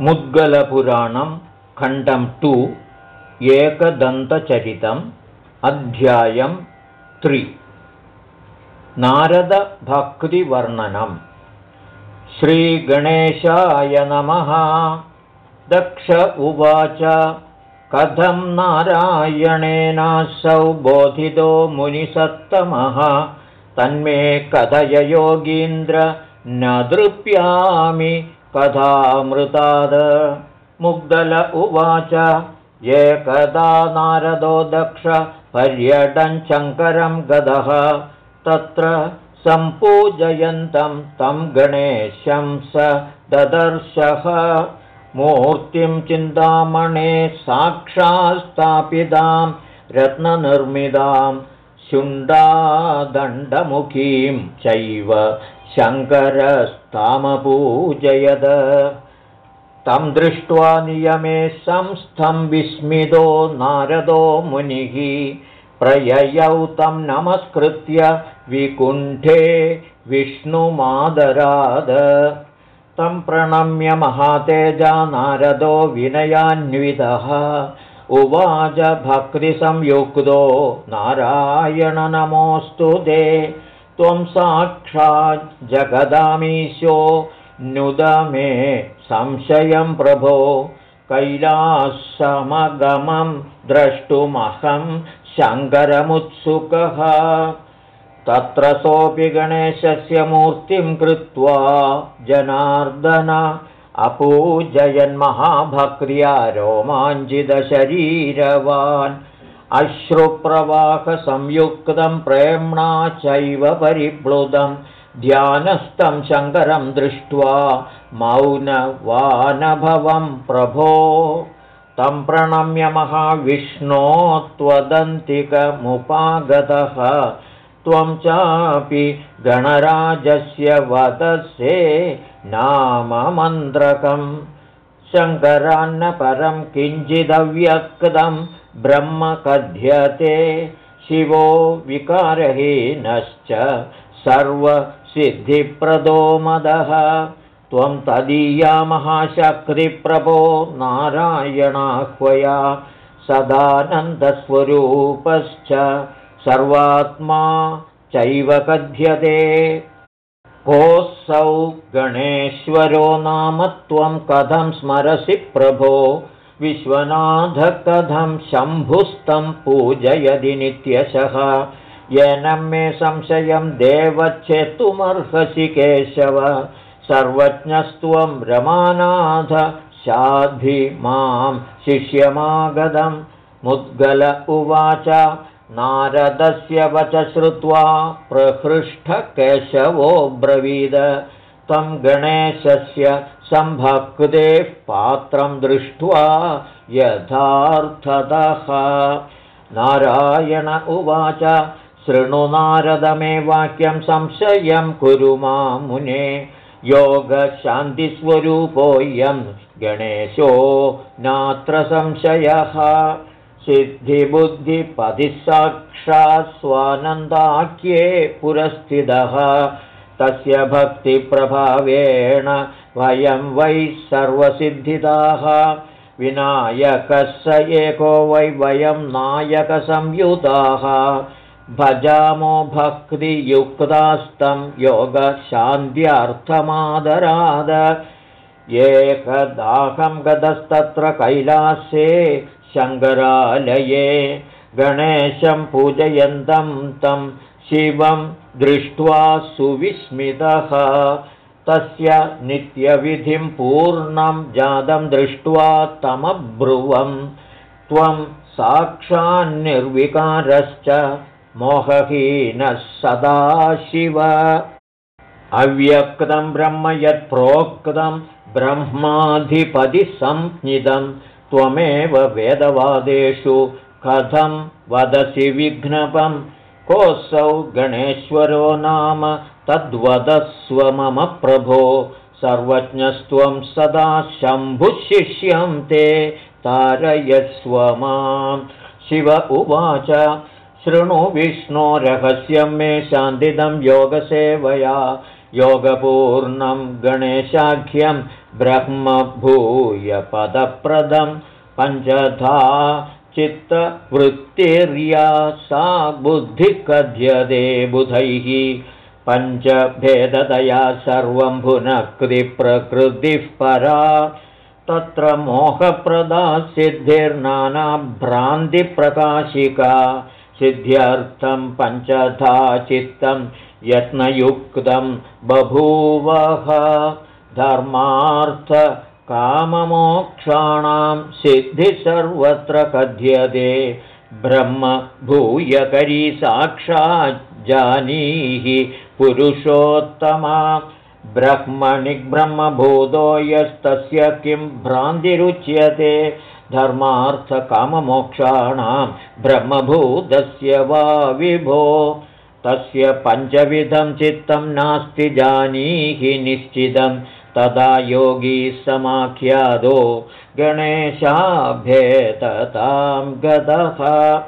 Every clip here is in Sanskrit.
मुद्गलपुराणं खण्डं टु एकदन्तचरितम् अध्यायं त्रि। नारदभक्तिवर्णनम् श्रीगणेशाय नमः। दक्ष उवाच। कथं नारायणेनासौ बोधितो मुनिसत्तमः? तन्मे कथय योगीन्द्र न दृप्यामि कथामृताद। मुग्दल उवाच एकदा नारदो दक्ष पर्यटञ्चङ्करं गदः। तत्र सम्पूजयन्तं तं गणेशं स ददर्शः। मूर्तिं चिन्तामणे साक्षात्स्थापितां रत्ननिर्मितां शुण्डादण्डमुखीं चैव शङ्करस्तामपूजयद। तं दृष्ट्वा नियमे संस्थं विस्मितो नारदो मुनिः। प्रययौ तं नमस्कृत्य विकुण्ठे विष्णुमादराद। तं प्रणम्य महातेजा नारदो विनयान्वितः उवाच भक्तिसंयुक्तो नारायणनमोऽस्तु ते। त्वं जगदामीशो नुद मे संशयं प्रभो। कैलासमगमं द्रष्टुमहं शङ्करमुत्सुकः। तत्र सोऽपि गणेशस्य मूर्तिं कृत्वा जनार्दन अपूजयन्महाभक्र्या रोमाञ्जितशरीरवान् अश्रुप्रवाहसंयुक्तं प्रेम्णा चैव परिप्लुतं ध्यानस्थं शङ्करं दृष्ट्वा मौनवानभवं प्रभो तं प्रणम्य महाविष्णो त्वदन्तिकमुपागतः। त्वं चापि गणराजस्य वदसे नाममन्त्रकम्। शङ्करान्न परं किञ्चिदव्यक्तं ब्रह्म कथ्यते शिवो विकारहीनश्च सर्वसिद्धिप्रदो मदः। त्वं तदीया महाशक्तिप्रभो नारायणाह्वया। सदानन्दस्वरूपश्च सर्वात्मा चैव कथ्यते कोऽसौ गणेश्वरो नाम त्वं कथं स्मरसि प्रभो? विश्वनाथकथं शम्भुस्तं पूजयदि नित्यशः। येन मे संशयं देवच्छेतुमर्हसि केशव। सर्वज्ञस्त्वं रमानाथ शाधि मां शिष्यमागधं मुद्गल उवाच नारदस्य वच श्रुत्वा प्रहृष्टकेशवो ब्रवीद। तं गणेशस्य सम्भक्तेः पात्रं दृष्ट्वा यथार्थतः। नारायण उवाच शृणु नारदमे वाक्यं संशयं कुरु मा मुने। योगशान्तिस्वरूपोऽयं गणेशो नात्र संशयः सिद्धिबुद्धिपतिसाक्षात् स्वानन्दाख्ये पुरस्थितः। तस्य भक्तिप्रभावेण वयं वै सर्वसिद्धिताः विनायकः स एको वै वयं नायकसंयुताः। भजामो भक्तियुक्तास्तं योगशान्त्यर्थमादराद। एकदाहं गतस्तत्र कैलासे शङ्करालये गणेशं पूजयन्तं तं शिवं दृष्ट्वा सुविस्मितः। तस्य नित्यविधिं पूर्णं जातं दृष्ट्वा तमब्रुवं। त्वं साक्षान्निर्विकारश्च मोहहीनः सदा शिव अव्यक्तं ब्रह्म यत्प्रोक्तं ब्रह्माधिपतिसंज्ञितम् त्वमेव वेदवादेषु कथं वदसि विघ्नपं? कोऽसौ गणेश्वरो नाम तद्वदस्व मम प्रभो। सर्वज्ञस्त्वं सदा शम्भुशिष्यं ते तारयस्व मां शिव उवाच शृणु विष्णो रहस्यं मे शान्तिदं योगसेवया योगपूर्णं गणेशाख्यं ब्रह्मभूयपदप्रदं पञ्चधा चित्तवृत्तिर्या सा बुद्धिकथ्यते बुधैः पञ्चभेदतया सर्वं भुनक्तिप्रकृतिः परा तत्र मोहप्रदा सिद्धिर्नानाभ्रान्तिप्रकाशिका सिद्ध्यर्थं पञ्चधा चित्तं यत्नयुक्तं बभूवः धर्मार्थकाममोक्षाणां सिद्धिः सर्वत्र कथ्यते ब्रह्म भूयकरी साक्षाज्जानीहि पुरुषोत्तमा ब्रह्मणि ब्रह्मभूतो यस्तस्य किं भ्रान्तिरुच्यते धर्मार्थकाममोक्षाणां ब्रह्मभूतस्य वा विभो तस्य पञ्चविधं चित्तं नास्ति जानीहि निश्चितं। तदा योगी समाख्यादो गणेशाभ्येततां गतः।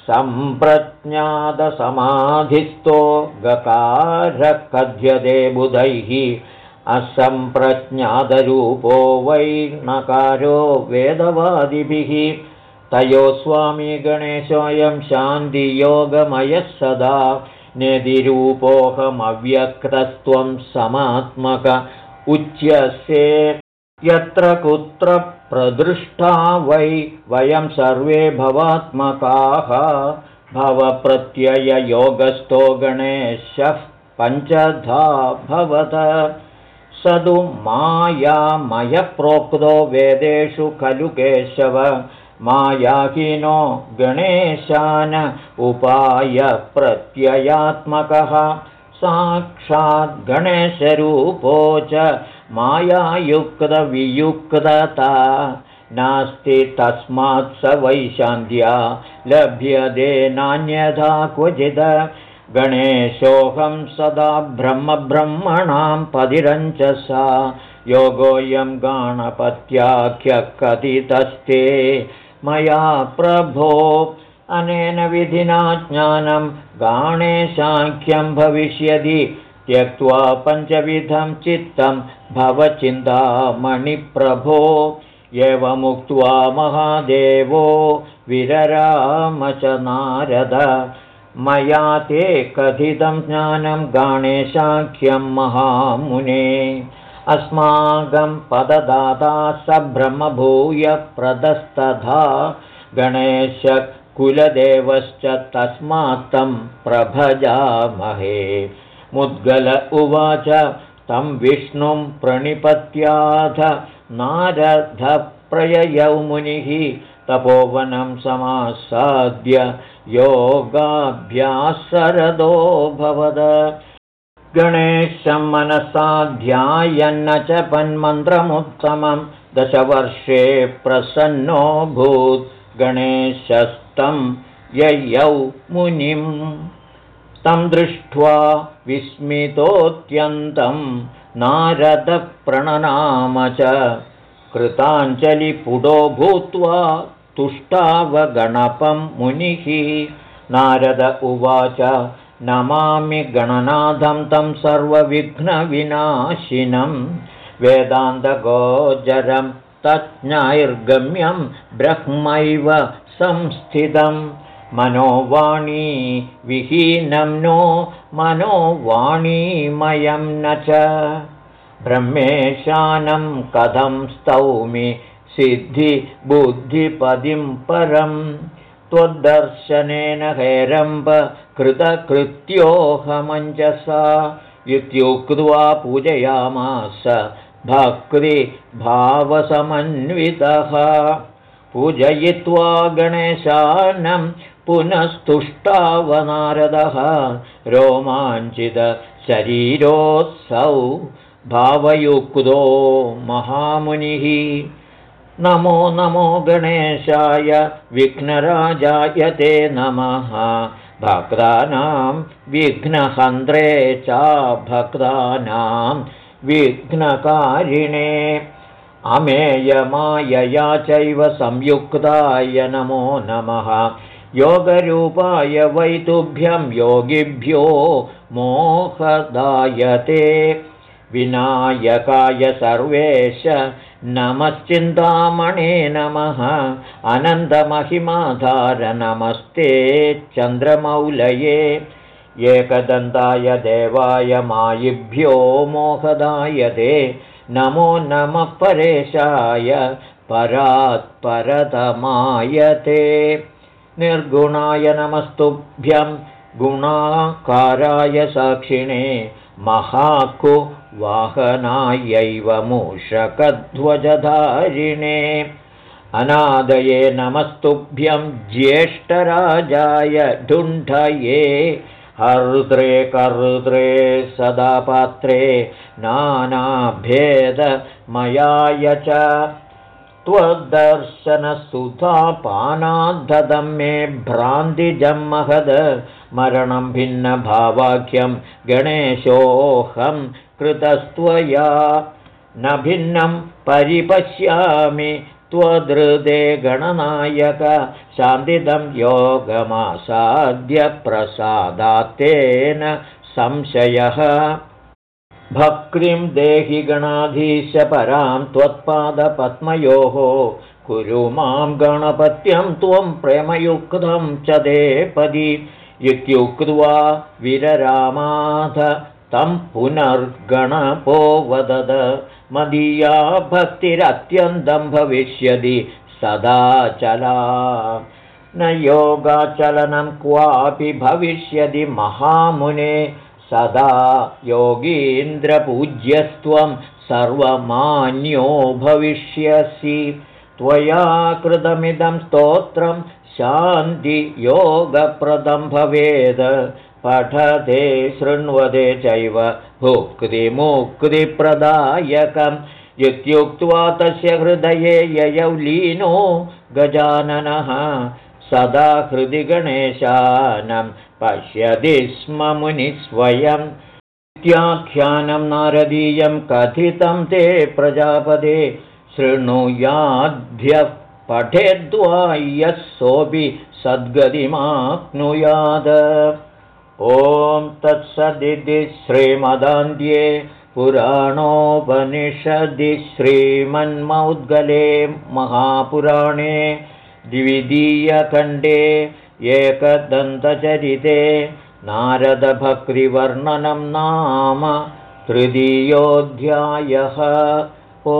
सम्प्रज्ञातसमाधिस्थो गकारः कथ्यते बुधैः। असम्प्रज्ञातरूपो वै नकारो वेदवादिभिः तयो स्वामी गणेशोऽयं शान्तियोगमयः सदा। निधिरूपोऽहमव्यक्तस्त्वं समात्मक उच्यसे। यत्र कुत्र प्रदृष्टा वै वयं सर्वे भवात्मकाः। भवप्रत्यययोगस्थो गणेशः पञ्चधा भवत। स तु मायामयप्रोक्तो वेदेषु खलु केशव मायाहीनो गणेशान उपायप्रत्ययात्मकः। साक्षाद्गणेशरूपो च मायायुक्तवियुक्तता। नास्ति तस्मात् स वैशान्त्या लभ्यते नान्यथा क्वचित् गणेशोऽहं सदा ब्रह्मब्रह्मणां पदिरञ्च सा योगोऽयं गाणपत्याख्यः कथितस्ते मया प्रभो। अनेन विधिना ज्ञानं गाणेशाख्यं भविष्यति। त्यक्त्वा पञ्चविधं चित्तं भवचिन्तामणिप्रभो एवमुक्त्वा महादेवो विरराम च नारद मया ते कथितं ज्ञानं गाणेशाख्यं महामुने अस्माकं पददाता स ब्रह्मभूयप्रदस्तथा गणेश कुलदेवश्च तस्मात्तं प्रभजामहे। मुद्गल उवाच तं विष्णुं प्रणिपत्याथ। नारधप्रययौ मुनिः तपोवनं समासाद्य योगाभ्यासरदो भवद गणेशं मनसाध्यायन्न च पन्मन्त्रमुत्तमं दशवर्षे प्रसन्नोऽभूत् गणेशस्तं ययौ मुनिम् तं दृष्ट्वा विस्मितोऽत्यन्तं नारदप्रणनाम च कृताञ्जलिपुडो भूत्वा तुष्टावगणपं मुनिः। नारद उवाच नमामि गणनाथं तं सर्वविघ्नविनाशिनं वेदान्तगोचरं तज्ञैर्गम्यं ब्रह्मैव संस्थितं। मनोवाणी विहीनं नो मनोवाणीमयं न च। ब्रह्मेशानं कथं स्तौमि सिद्धिबुद्धिपदिं परं त्वद्दर्शनेन हेरम्ब कृतकृत्योऽहमञ्जसा। इत्युक्त्वा पूजयामास भक्तिभावसमन्वितः पूजयित्वा गणेशानं पुनस्तुष्टावनारदः। रोमाञ्चितशरीरोत्सौ भावयुक्तो महामुनिः नमो नमो गणेशाय विघ्नराजाय ते नमः। भक्तानां विघ्नहन्द्रे च भक्तानां विघ्नकारिणे अमेयमायया चैव संयुक्ताय नमो नमः। योगरूपाय वैतुभ्यं योगिभ्यो मोहदायते। विनायकाय सर्वेश नमश्चिन्तामणे नमः। अनन्तमहिमाधार नमस्ते चन्द्रमौलये। एकदन्ताय देवाय मायिभ्यो मोहदायते। नमो नमः परेशाय परात्परतमायते। निर्गुणाय नमस्तुभ्यं गुणाकाराय साक्षिणे महाकु वाहनायैव मूषकध्वजधारिणे। अनादये नमस्तुभ्यं ज्येष्ठराजाय ढुण्ठये हर्द्रे कर्द्रे सदा पात्रे नानाभेदमयाय च। त्वदर्शनसुधापानाद्धतं मे भ्रान्तिजम्महद मरणं भिन्नभावाख्यं गणेशोऽहं कृतस्त्वया न भिन्नं परिपश्यामि त्वदृदे गणनायक शान्तिदं योगमासाद्यप्रसादात्तेन संशयः। भक्तिं देहि गणाधीश परां त्वत्पादपद्मयोः कुरु मां गणपत्यं त्वं प्रेमयुक्तं च देपदि। इत्युक्त्वा विररामाथ तं पुनर्गणपो वदद मदीया भक्तिरत्यन्तं भविष्यति सदा चला। न योगाचलनं क्वापि भविष्यति महामुने। सदा योगीन्द्रपूज्यस्त्वं सर्वमान्यो भविष्यसि। त्वया कृतमिदं स्तोत्रं शान्तियोगप्रदं भवेद् पठते शृण्वते चैव। भुक्तिमुक्तिप्रदायकम् इत्युक्त्वा तस्य हृदये ययौ लीनो गजाननः। सदा हृदि गणेशानं पश्यति स्म मुनिस्वयम् इत्याख्यानं नारदीयं कथितं ते प्रजापदे शृणुयाद्भ्यः पठेद्वा यः सोऽपि सद्गतिमाप्नुयाद ॐ तत्सदिति श्रीमदान्ध्ये पुराणोपनिषदि श्रीमन्मौद्गले महापुराणे द्वितीयखण्डे एकदन्तचरिते नारदभक्तिवर्णनं नाम तृतीयोऽध्यायः ओ